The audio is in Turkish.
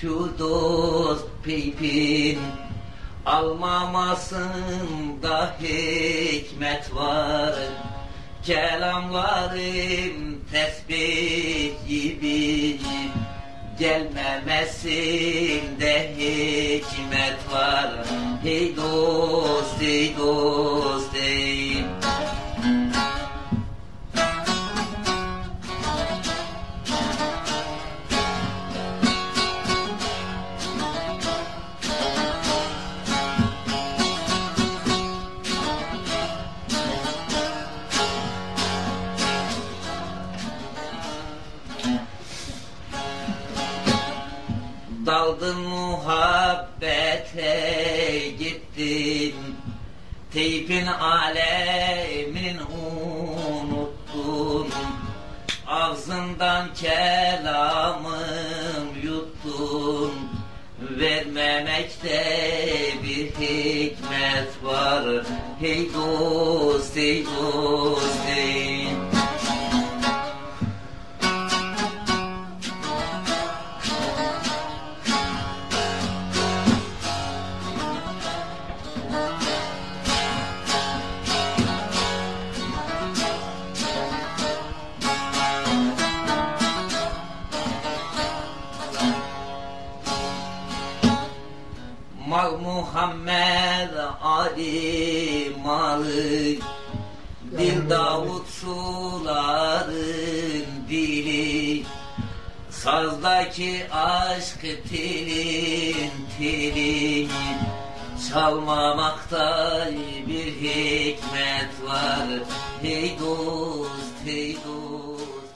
şu dost peypin Almamasında hikmet var. Kelamlarım tesbih gibi Gelmemesinde hikmet var. Hey dost, Daldın muhabbete gittin. Teypin alemin unuttun. Ağzından kelamım yuttun. Vermemekte bir hikmet var. Hey dost, hey dost, hey Mal Muhammed Ali malı Dil Davut suların dili Sazdaki aşk tilin tilin Çalmamakta bir hikmet var. Hey dost, hey dost